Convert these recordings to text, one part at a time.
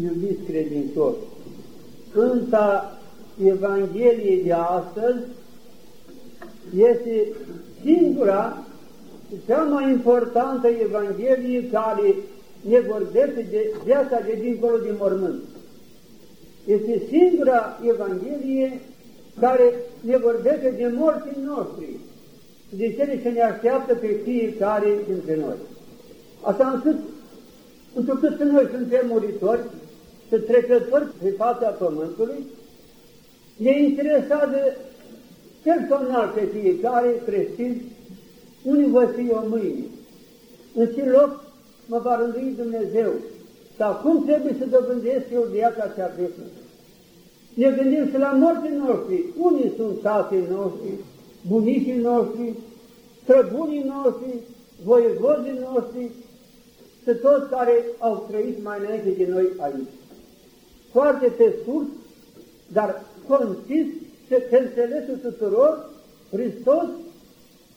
Iubiți credincioși, Sfânta Evanghelie de astăzi este singura și cea mai importantă Evanghelie care ne vorbește de viața de dincolo de mormânt. Este singura Evanghelie care ne vorbește de morții noștri și de cele ce ne așteaptă pe fiecare dintre noi. Așa încât, întrucât că noi suntem muritori, să trecători pe fața Pământului, ne interesează personal pe fiecare creștin unde vă fi o mâine, în ce loc mă va rândui Dumnezeu, sau cum trebuie să dobândesc eu viața cea veșnică. Ne gândim și la morții noștri, unii sunt tatei noștri, bunicii noștri, străbunii noștri, voievozii noștri, și toți care au trăit mai înainte de noi aici. Foarte pe scurt, dar concis și pe înțelesul tuturor, Hristos,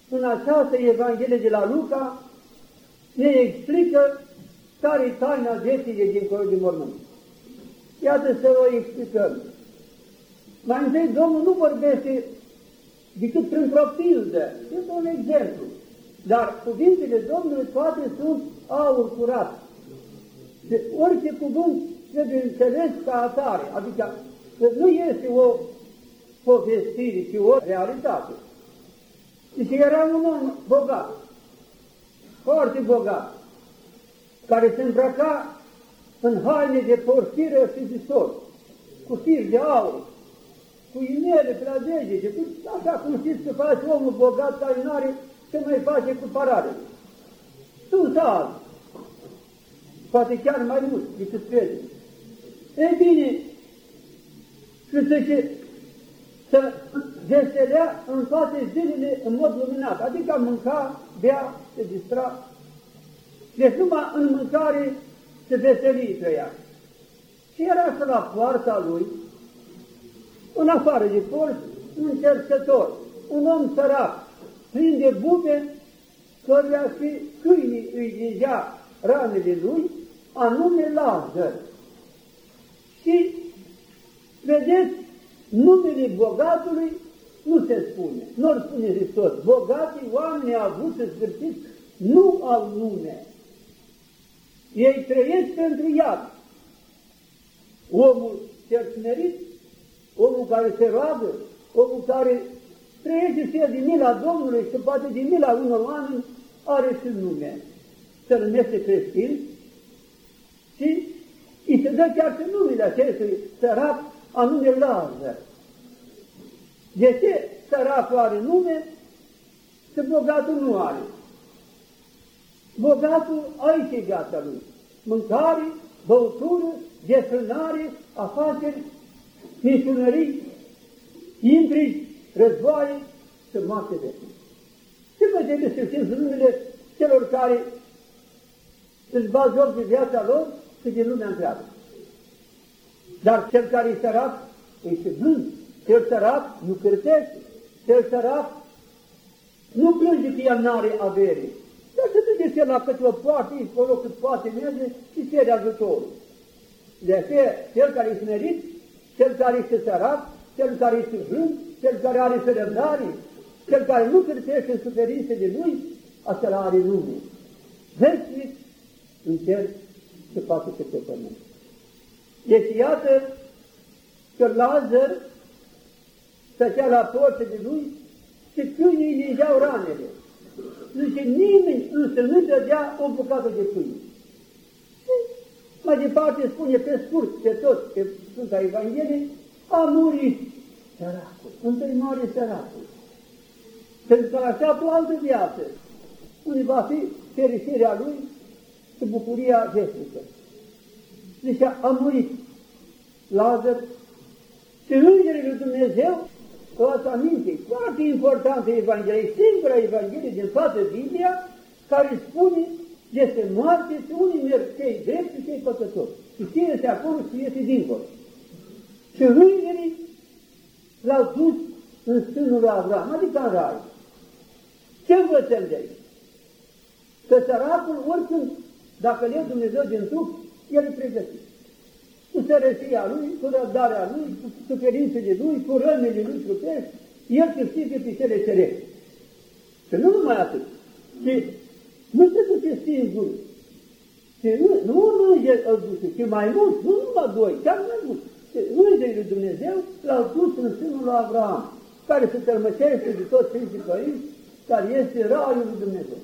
în această Evanghelie de la Luca, ne explică care e taina vieții de dincolo de mormânt. Iată să o explicăm. Mai întâi, Domnul nu vorbește decât printr-o pildă, este un exemplu. Dar cuvintele Domnului toate sunt aur curat. De orice cuvânt trebuie înțeles ca atare, adică că nu este o povestire, ci o realitate. Deci era un om bogat, foarte bogat, care se îmbrăca în haine de porfiră și de sol, cu fir de aur, cu inele prea degete, așa cum știți că face omul bogat care nu are ce mai face cu paradele. Sunt alți, poate chiar mai mult decât crede. Ei bine, și să, se, să veselea în toate zilele în mod luminat, adică mânca, bea, se distra. Deci numai în mâncare se veselie trăia. Și era și la poarta lui, în afară de porți, un cercător, un om sărac, plin de bube, căruia și câinii îi vizea ranele lui, anume Lazar. Și, vedeți, numele bogatului nu se spune, nu spune Hristos. Bogații oameni avut să sfârșit nu au nume. Ei trăiesc pentru iad. Omul cel smerit, omul care se roagă, omul care trăiește și el din mila Domnului și poate din mila unor oameni, are și nume. Se numește creștin și îi se dă chiar și numele acestui sărac, anume Lazar. De ce săracul are nume și bogatul nu are? Bogatul aici e viața lui. Mâncare, băutură, desfrânare, afaceri, misionării, intrigi, războaie și moarte de Ce vă trebuie să știți numele celor care își bază de viața lor și din lumea întreagă. Dar cel care e sărac, este blând. Cel sărac nu cârtește. Cel sărac nu plânge că el n-are avere. Dar se duce el la câte o poate, acolo cât poate merge și cere ajutorul. De aceea, cel care este smerit, cel care este sărac, cel care este blând, cel care are răbdare, cel care nu cârtește în suferințe de lui, acela are nume. Veșnic în cer se poate pe pe pământ. Deci iată că Lazar stătea la de lui și câinii lingeau ranele. Zice, nimeni însă nu dădea o bucată de pâine. Mai departe spune pe scurt, pe tot, pe Sfânta Evanghelie, a murit săracul, întâi moare săracul. Pentru că așteaptă o altă viață, unde va fi fericirea lui și bucuria veșnică. Deci a murit Lazar și Îngerii lui Dumnezeu o ați aminte, foarte importantă Evanghelie, singura Evanghelie din toată Biblia care spune este moarte și unii merg cei drept și cei păcători. Și cine este acolo și este dincolo. Și îngerii l-au dus în stânul lui Avram, adică în rai. Ce învățăm de aici? Că săracul, oricând, dacă le Dumnezeu din trup, el e pregătit. sărăcia lui, cu răbdarea lui, cu suferințele lui, cu rănile lui trupești, el câștigă pe cele cerești. Și nu numai atât, ci nu se duce singur, ci nu, nu un înger îl duce, ci mai mult, nu numai doi, chiar mai mult. Îngerii lui Dumnezeu l-au dus în sânul lui Avram, care se tărmăcește de toți Sfinții Părinți, care este raiul lui Dumnezeu.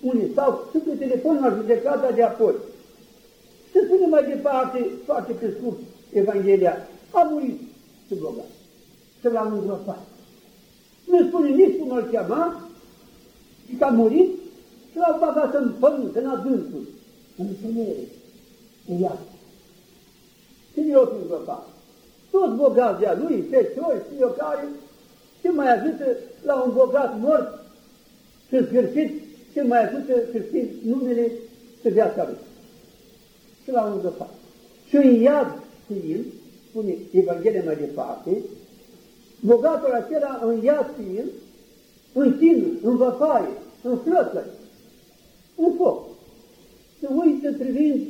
Unii stau și cu telefonul la judecata de apoi. Să spunem mai departe, foarte pe scurt, Evanghelia, a murit și bogat. Să l-am îngropat. Nu spune nici cum îl chema, și că a murit și l-au băgat în pământ, în adâncul, în întuneric, în iad. Și eu fi îngropat. Toți bogați de-a lui, feciori, și eu care, ce mai ajută la un bogat mort și sfârșit, ce mai ajută să știi numele și viața lui. Și l-au îngropat. Și în iad fiind, spune Evanghelia mai departe, bogatul acela în iad fiind, în chinuri, în văpaie, în flăcări, în foc. Se uită privind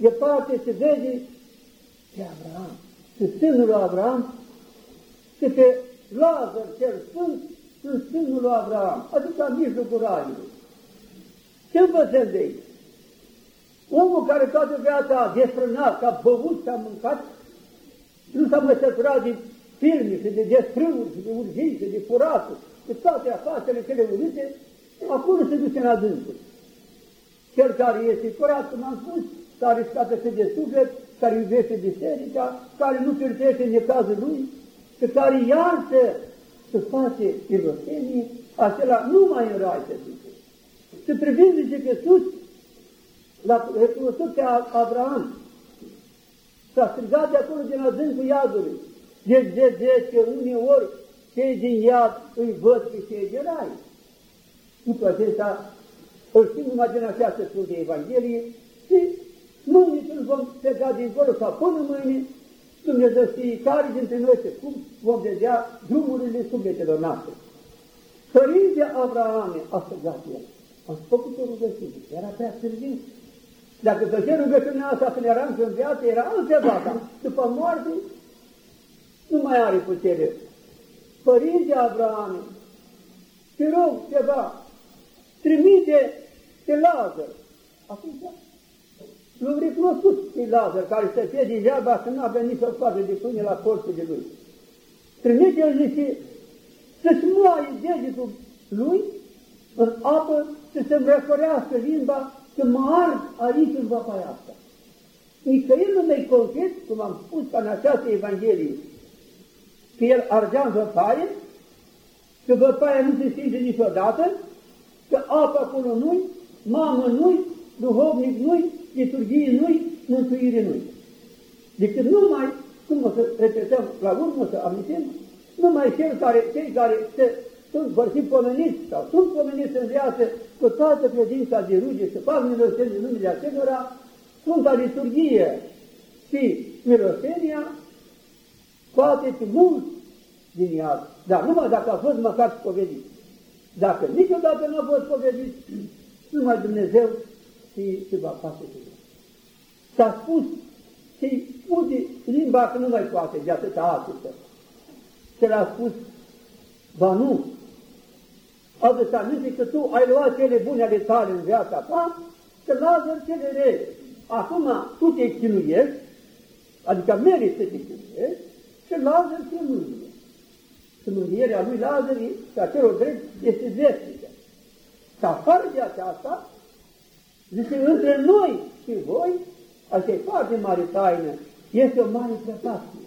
departe, se vede pe Abraham, pe sânul lui Abraham și pe Lazar cel Sfânt în sânul lui Abraham, adică în mijlocul raiului. Ce învățăm de aici? Omul care toată viața a desfrânat, a băut, și a mâncat, nu s-a mai săturat de firme și de desfrâuri și de urgii și de furaturi, de toate afacerile cele urâte, acolo se duce în adâncul. Cel care este curat, cum am spus, care scată de suflet, care iubește biserica, care nu pierdește în necazul lui, și care iartă să face milostenie, acela nu mai în rai se duce. Și privind, zice că sus, l-a recunoscut pe Abraham, s-a strigat de acolo din adâncul iadului. Deci de că uneori cei din iad îi văd pe cei din rai. După acesta, îl știm numai din această Sfântă Evanghelie și mâine când vom pleca dincolo sau până mâine, Dumnezeu știe care dintre noi și cum vom vedea drumurile sufletelor noastre. Părinte Abrahame a săgat el. Am făcut o rugăciune, era prea târziu. Dacă făcea rugăciunea asta când eram în viață, era altceva, dar după moarte nu mai are putere. Părinte Abrahame, te rog ceva, trimite pe Lazar. Atunci l-am recunoscut pe Lazar, care stătea degeaba că nu avea nici o coadă de pâine la de lui. Trimite-l, zice, să-și moaie degetul lui în apă și să-mi răcorească limba că mă ard aici în vapaia asta. Nicăieri nu mai concret, cum am spus ca în această Evanghelie, că el ardea în văpaie, că văpaia nu se stinge niciodată, că apa acolo nu-i, mamă nu-i, duhovnic nu-i, liturghie nu-i, mântuire nu-i. Decât numai, cum o să repetăm la urmă, să amintim, numai cei care, cei care se, sunt, vor fi pomeniți sau sunt pomeniți în viață cu toată credința de ruge să fac milostenie numele acelora, Sfânta Liturghie și milostenia poate fi mult din iad, dar numai dacă a fost măcar spovedit. Dacă niciodată nu a fost spovedit, numai Dumnezeu și ce va face cu el. S-a spus și spune limba că nu mai poate de atâta atâta. Se l-a spus, ba nu, adă să aminte că tu ai luat cele bune ale tale în viața ta, să Lazar cele rele. Acum tu te chinuiești, adică meriți să te chinuiești, și Lazar te mângâie. Și mângâierea lui Lazar și a celor drept este veșnică. Și afară de aceasta, zice, între noi și voi, asta e foarte mare taină, este o mare prăpastie.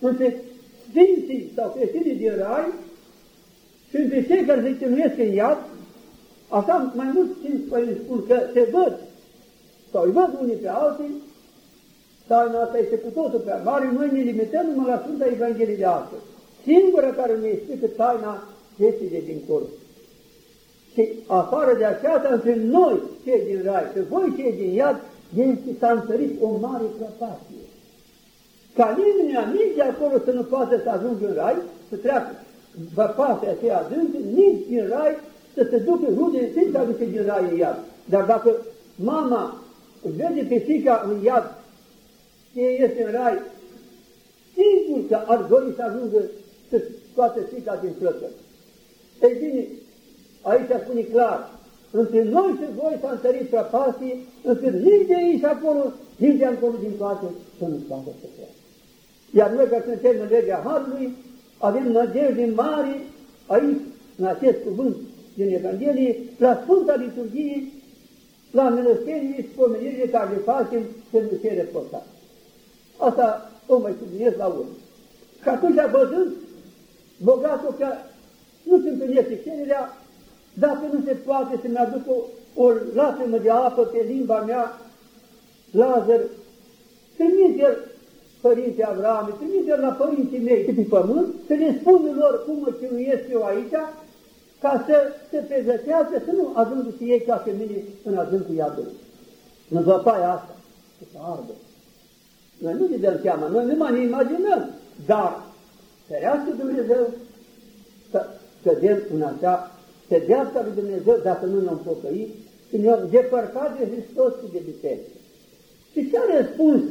Între sfinții sau creștinii din rai și între cei care se chinuiesc în iad, așa mai mult Sfinții Părinți spun că se văd sau îi văd unii pe alții, taina asta este cu totul pe mare, noi ne limităm numai la Sfânta Evanghelie de astăzi. Singura care ne explică taina este de dincolo. Și afară de aceasta, între noi, cei din rai, și voi cei din iad, este s-a întărit o mare prăpastie. Ca nimeni, nici de acolo să nu poată să ajungă în rai, să treacă văpatea aceea adâncă, nici din rai să se ducă rude, să se aduce din rai în iad. Dar dacă mama vede pe fica în iad ce este în rai, sigur că ar dori să ajungă să scoate frica din flăcări. Ei bine, aici spune clar, între noi și voi s-a întărit prăpastii, încât nici de aici acolo, nici de acolo din toate să nu scoată să fie. Iar noi, că suntem în legea Harului, avem nădejde mari aici, în acest cuvânt din Evanghelie, la Sfânta Liturghie, la mănăstirii și pomenirile care le facem să nu se reportat. Asta o mai subliniez la urmă. Și atunci, văzând bogatul că nu se întâlnește cererea, dacă nu se poate să-mi aduc o, o lacrimă de apă pe limba mea, Lazar, trimite-l Părinte Avram, trimite-l la părinții mei de pe pământ, să le spun lor cum mă chinuiesc eu aici, ca să se pregătească, să nu ajungă și ei ca pe mine în adâncul iadului. În văpaia asta, să se ardă. Noi nu ne dăm seama, noi nu mai ne imaginăm, dar ferească Dumnezeu să cădem în acea pedeapsa lui Dumnezeu dacă nu ne-am pocăit și ne-am depărtat de Hristos și de biserică. Și ce a răspuns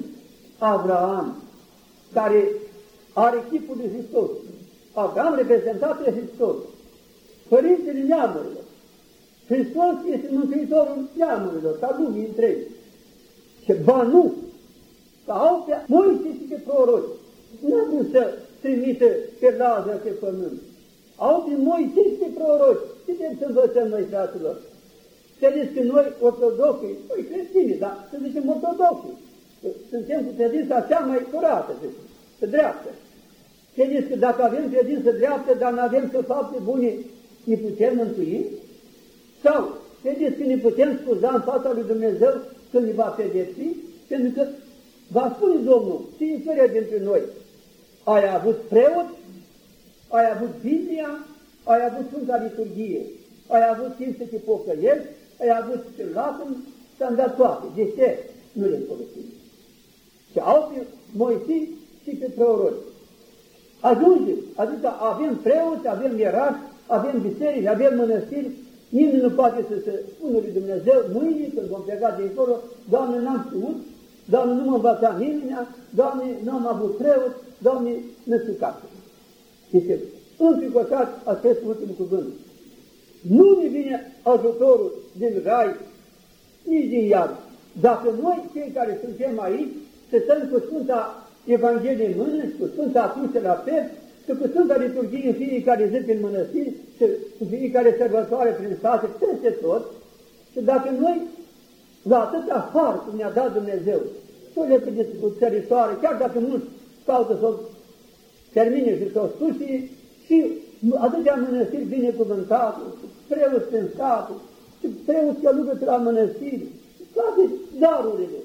Abraham, care are chipul de Hristos? Abraham reprezentat de Hristos, Părintele neamurilor. Hristos este Mântuitorul neamurilor, ca lumii întregi. Și ba nu, ca au pe Moise și pe proroci. Nu a vrut să trimită pe Lazar pe pământ. Au pe Moise și pe proroci. Ce trebuie să învățăm noi, fraților? Credeți că noi, ortodoxii, noi creștini, dar să zicem ortodoxii, suntem cu credința cea mai curată, să dreaptă. Credeți că dacă avem credință dreaptă, dar nu avem să fapte bune, ne putem mântui? Sau credeți că ne putem scuza în fața lui Dumnezeu când ne va pedepsi? Pentru că va spune Domnul, fiecare dintre noi, ai avut preot, ai avut Biblia, ai avut Sfânta Liturghie, ai avut timp să te pocăiești, ai avut ce lacum, ți-am dat toate. De ce? Nu le folosim. Și au pe Moise și pe proroci. Ajunge, adică avem preoți, avem ierași, avem biserici, avem mănăstiri, nimeni nu poate să se spună lui Dumnezeu, mâine când vom pleca de acolo, Doamne, n-am știut, Doamne, nu mă învăța nimeni, Doamne, nu am avut preot, Doamne, nu știu ca. Este înfricoșat acest ultim cuvânt. Nu ne vine ajutorul din rai, nici din iad. Dacă noi, cei care suntem aici, să stăm cu Sfânta Evanghelie în mână și cu Sfânta Cruce la piept, și cu Sfânta Liturghie în fiecare zi prin mănăstiri și în fiecare sărbătoare prin state, peste tot, și dacă noi, la atâta har cum ne-a dat Dumnezeu, să le primeți cu țărisoare, chiar dacă mulți caută să o termine și să o suși, și atâtea mănăstiri binecuvântate, preoți în state, și preoți călugăți la mănăstiri, toate darurile.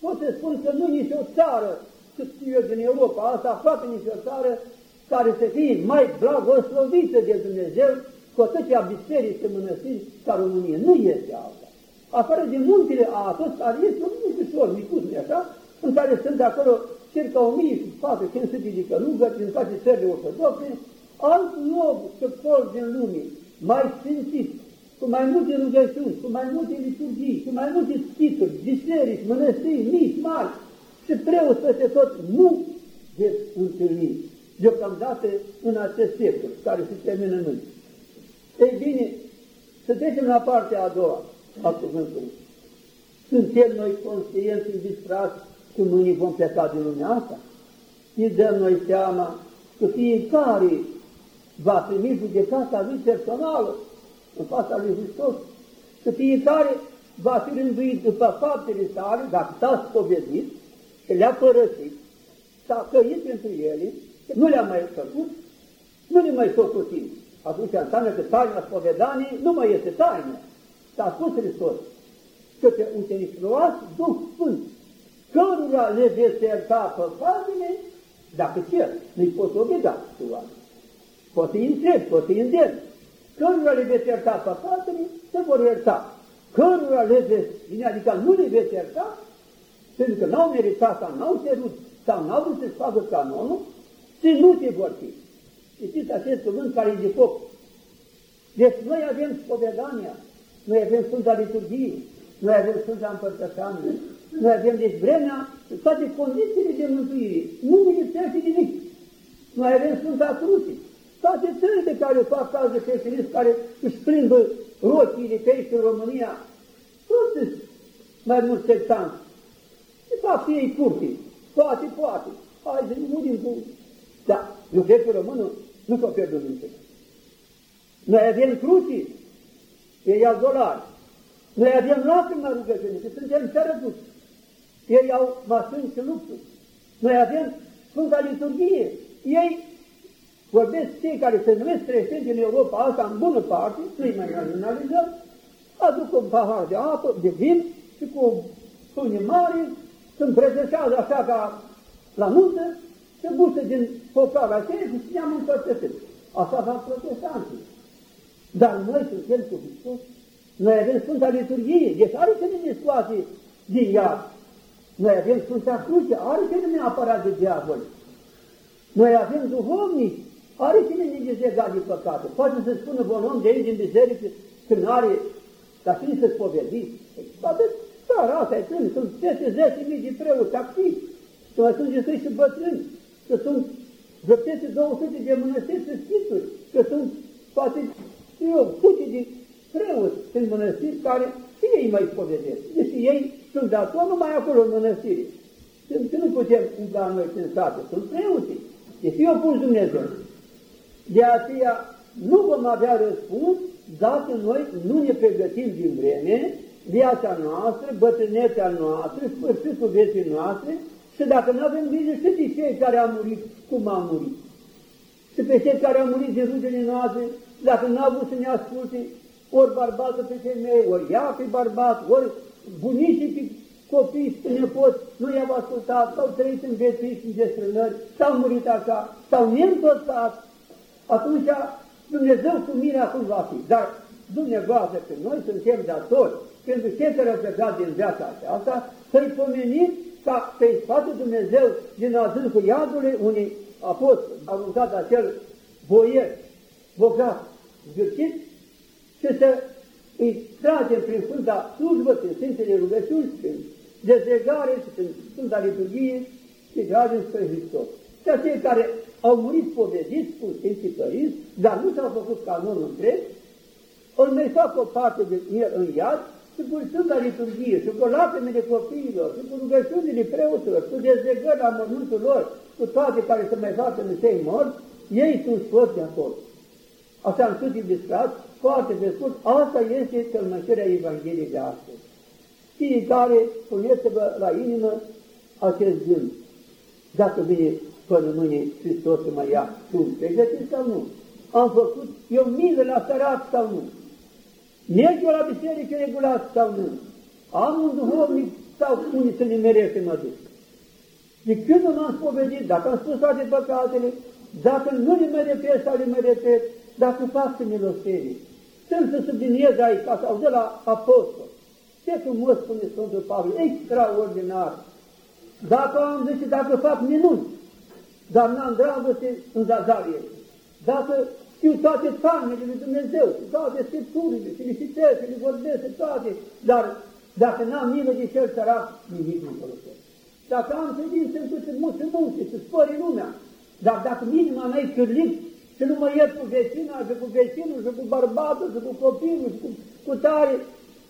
Pot să spun că nu nici o țară, cât știu eu din Europa, asta aproape nici o țară, care să fie mai blagoslovită de Dumnezeu cu atâtea biserici și mănăstiri ca România. Nu este alta. Afară de muntele Atos, care este un micușor, micuț, așa, în care sunt acolo circa 1400 de călugări din toate țările ortodoxe, alt loc să pol din lume, mai sfințit, cu mai multe rugăciuni, cu mai multe liturghii, cu mai multe schituri, biserici, mănăstiri, mici, mari și preoți peste tot, nu veți întâlni deocamdată în acest secol, care se termină în mâini. Ei bine, să trecem la partea a doua a cuvântului. Suntem noi conștienți și disprați că mâine vom pleca din lumea asta? Și dăm noi seama că fiecare va primi judecata lui personală în fața lui Hristos, că fiecare va fi rânduit după faptele sale, dacă s-a spovedit, că le-a părăsit, s-a căit pentru ele, nu le-am mai făcut, nu le mai socotim. Atunci înseamnă că taina spovedanii nu mai este taină. S-a spus Hristos că pe ucenici luați Duh Sfânt, cărora le veți ierta păcatele, dacă cer, nu-i poți obliga tu oameni. Poți să-i întrebi, poți să-i îndemn. Cărora le veți ierta păcatele, se vor ierta. Cărora le veți, bine, adică nu le veți ierta, pentru că n-au meritat sau n-au cerut sau n-au vrut să-și facă canonul, ținuți vor fi. Știți acest cuvânt care e de foc. Deci noi avem spovedania, noi avem Sfânta Liturghie, noi avem Sfânta Împărtășanie, noi avem deci vremea toate condițiile de mântuire. Nu ne lipsește nimic. Noi avem Sfânta Cruce. Toate țările care fac caz de creștinism, care își plimbă rochii de pești în România, toți mai mulți sectanți. De fapt, ei curte. Poate, poate. Hai să nu din cu... Da, iubețul românul nu s-o pierdut niciodată. Noi avem cruci, ei au dolari. Noi avem lacrima rugăciune, că suntem sărătuți. Ei au mașini și luxuri. Noi avem Sfânta Liturghie. Ei vorbesc cei care se numesc creștini în Europa asta în bună parte, nu-i mai analizăm, aduc un pahar de apă, de vin și cu pâine mare, se îmbrăzășează așa ca la nuntă, se busă din focara aceea și se ne-am împărtășit. Asta fac protestanții. Dar noi suntem cu Hristos. Noi avem Sfânta Liturghie, deci are ce ne scoate din iad. Noi avem Sfânta Cruce, are ce ne apărat de diavol. Noi avem duhovnici, are cine ne dezlega de păcate. Poate să spună un om de aici din biserică când are, ca cine să spovedi. Dar țara asta e când sunt peste 10.000 de preoți activi, să mai sunt și și bătrâni, că sunt vreo peste 200 de mănăstiri și sfituri, că sunt poate eu, sute de preoți în mănăstiri care și ei mai spovedesc. Deci ei sunt datori numai acolo în mănăstiri. Că nu putem umbla noi prin sate, sunt preoții. Deci eu pus Dumnezeu. De aceea nu vom avea răspuns dacă noi nu ne pregătim din vreme viața noastră, bătrânețea noastră, sfârșitul vieții noastre și dacă nu avem grijă și de cei care au murit, cum au murit. Și pe cei care au murit din rugele noastre, dacă nu au vrut să ne asculte, ori bărbatul pe femei, ori ea pe bărbat, ori bunicii pe copii și pe nepoți, nu i-au ascultat, sau trăit în vieții și în destrânări, s-au murit așa, sau neîntățat, atunci Dumnezeu cu mine acum va fi. Dar dumneavoastră că noi suntem datori pentru fiecare plecat din viața aceasta, să-i pomenim ca pe față Dumnezeu din adâncul iadului, unii a fost aruncat acel boier, bogat, zgârcit, și să îi tragem prin Sfânta slujbă, prin Sfintele rugăciuni, prin dezlegare și prin Sfânta Liturghie și tragem spre Hristos. Și acei care au murit povediți cu Sfinții Părinți, dar nu s-au făcut canonul întreg, îl mai fac o parte de el în iad și cu Sfânta Liturghie și cu lacrimile copiilor și cu rugăciunile preoților, cu dezlegări la mormântul lor, cu toate care se mai fac în cei morți, ei sunt scoți de acolo. Așa am spus ilustrat, foarte de scurt, asta este tălmășirea Evangheliei de astăzi. Fiecare puneți-vă la inimă acest gând. Dacă vine până mâine Hristos să mă ia, tu pregătiți sau nu? Am făcut eu milă la sărat sau nu? Merg eu la biserică regulat sau nu? Am un duhovnic sau unii să nimerește mă duc? De când nu m-am spovedit, dacă am spus toate păcatele, dacă nu le mai repet sau le mai repet, dacă fac să milostenie. Sunt să subliniez aici, ca să auză la apostol. Ce frumos spune Sfântul Pavel, extraordinar. Dacă am zis dacă fac minuni, dar n-am dragoste în zazarie. Dacă știu toate tainele lui Dumnezeu, toate scripturile, și le citesc, și le vorbesc, toate, dar dacă n-am milă de cel sărac, nimic nu folosesc. Dacă am credință în câte multe multe, să spări lumea, dar dacă minima mea e cârlit, și nu mă iert cu vecina, și cu vecinul, și cu bărbatul, și cu copilul, și cu, cu tare,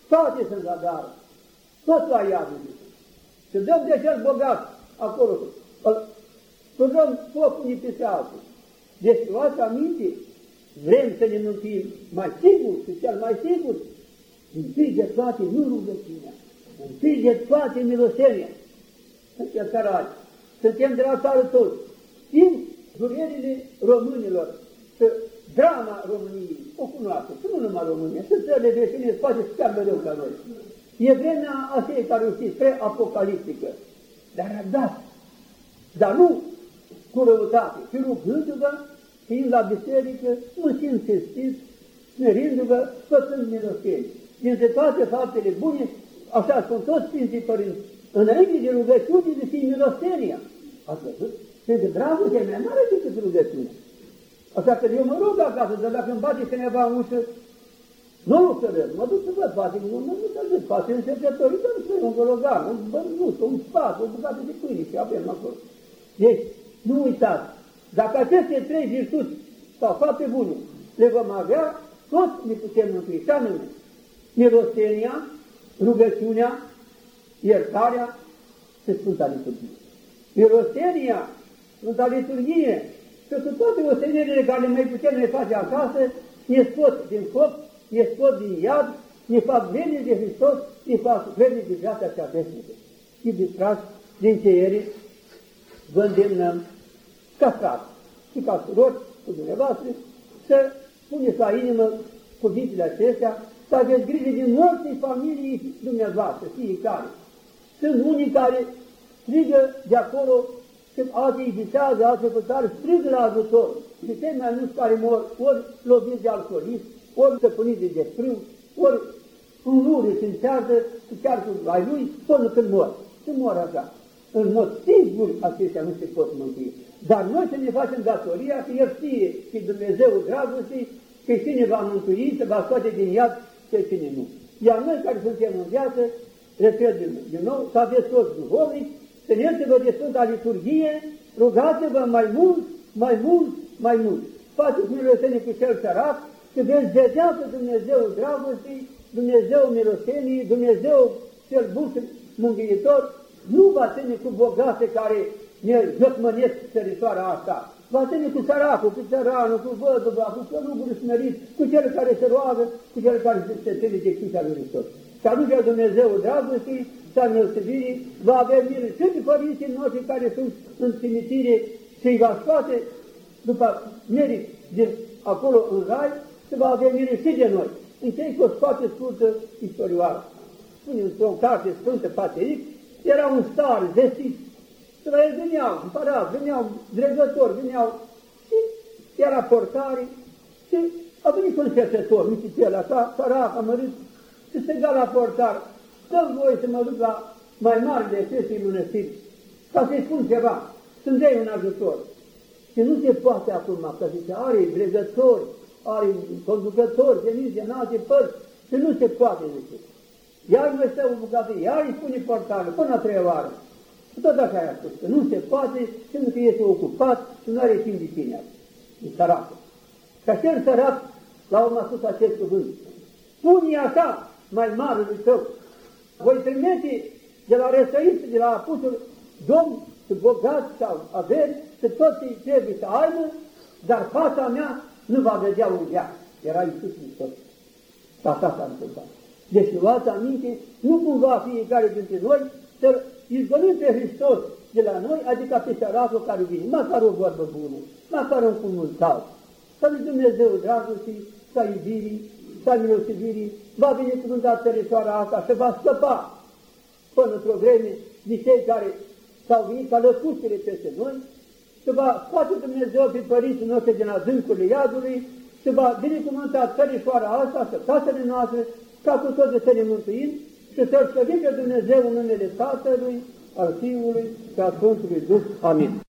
toate sunt zadară. Tot la iadul. Și dăm de cel bogat acolo, turnăm focul unii peste alții. Deci, luați aminte, vrem să ne mântuim mai sigur și cel mai sigur, întâi de toate, nu rugăciunea, întâi de toate milosenia. Suntem săraci, suntem de la țară toți, știm durerile românilor, să drama României, o cunoaște, și nu numai România, și țările veșine poate să stea mereu ca noi. E vremea aceea care o știți, pre-apocaliptică, dar răbdați, dar nu cu răutate, ci rugându-vă, fiind la biserică, nu simt festiv, smerindu-vă, făcând milostenie. Dintre toate faptele bune, așa spun toți Sfinții Părinți, înainte de rugăciune de fi milostenia. Ați văzut? Pentru dragostea mai mare decât rugăciunea. Așa că eu mă rog acasă, dar dacă îmi bate cineva în ușă, Nu lucrez, mă duc să văd, poate nu, nu, nu să văd, poate în secretorii, dar nu un gologan, un bărnut, un spat, o bucată de câini și avem acolo. Deci, nu uitați, dacă aceste trei virtuți sau fapte bune le vom avea, toți ne putem mântui, și anume, milostenia, rugăciunea, iertarea și Sfânta Liturghie. Milostenia, Sfânta Liturghie, că cu toate ostenirile care le mai putem ne face acasă, ne scot din foc, ne scot din iad, ne fac vrednici de Hristos, ne fac vrednici de viața cea veșnică. Și distrași din încheiere, vă îndemnăm ca frate și ca surori cu dumneavoastră să puneți la inimă cuvintele acestea, să aveți grijă din multe familii dumneavoastră, fiecare. Sunt unii care strigă de acolo când alții visează, alții pătare, strigă la ajutor. Și cei mai mulți care mor, ori loviți de alcoolism, ori stăpâniți de desfrâu, ori în luri se încearcă, chiar cu ai lui, până când mor. Și mor așa. În mod sigur, acestea nu se pot mântui. Dar noi să ne facem datoria, că El știe și Dumnezeu dragostii, că cine va mântui, se va scoate din iad, și cine nu. Iar noi care suntem în viață, repet din nou, să aveți toți duhovnici, țineți-vă de Sfânta Liturghie, rugați-vă mai mult, mai mult, mai mult. Faceți milostenie cu cel sărac și veți vedea că Dumnezeu dragostii, Dumnezeu milostenii, Dumnezeu cel bun și mângâietor, nu va ține cu bogate care ne jătmănesc terisoarea asta. Va ține cu săracul, cu țăranul, cu văduva, cu călugul smerit, cu cel care se roagă, cu cel care se ține de Crucea lui Hristos. Și atunci Dumnezeu dragostii și al înălțăvirii va avea milă și de părinții noștri care sunt în cimitire și îi va scoate după merit din acolo în rai, se va avea milă și de noi. Închei cu o scoate scurtă istorioară. Spune într-o carte sfântă Pateric, era un star vestit. Să la el veneau împărat, veneau dregători, veneau și era portare și a venit un cercetător, nu știu ce, la sărac, amărit, și se la portar, dă voi să mă duc la mai mari de acestei mănăstiri, ca să-i spun ceva, sunt ei un ajutor. Și nu se poate acum, că zice, are dregători, are conducători, veniți din alte părți, și nu se poate, zice. Iar mai stă o bucată, iar îi spune portarul, până a treia oară. Și tot așa i-a spus, că nu se poate, pentru că este ocupat și nu are timp de tine. E săracul. Ca cel sărac, la urmă a spus acest cuvânt. Spune așa, mai mare lui tău, voi trimite de la răsăriți, de la apusul domn și bogat sau averi, și tot ce trebuie să aibă, dar fața mea nu va vedea un viață. Era Iisus Hristos. Și asta s-a întâmplat. Deci luați aminte, nu cumva fiecare dintre noi să izgolim pe Hristos de la noi, adică pe săracul care vine, măcar o vorbă bună, măcar un cuvânt sau. Să lui Dumnezeu dragostii, să iubirii, să milosivirii, va binecuvânta terisoarea asta și va scăpa până într-o vreme de cei care s-au venit ca lăcuțele peste noi, și va scoate Dumnezeu pe părinții noștri din adâncurile iadului și va binecuvânta terisoarea asta și casele noastre, ca cu toate să ne mântuim și să-L pe Dumnezeu în numele Tatălui, al Fiului și al Sfântului Duh. Amin.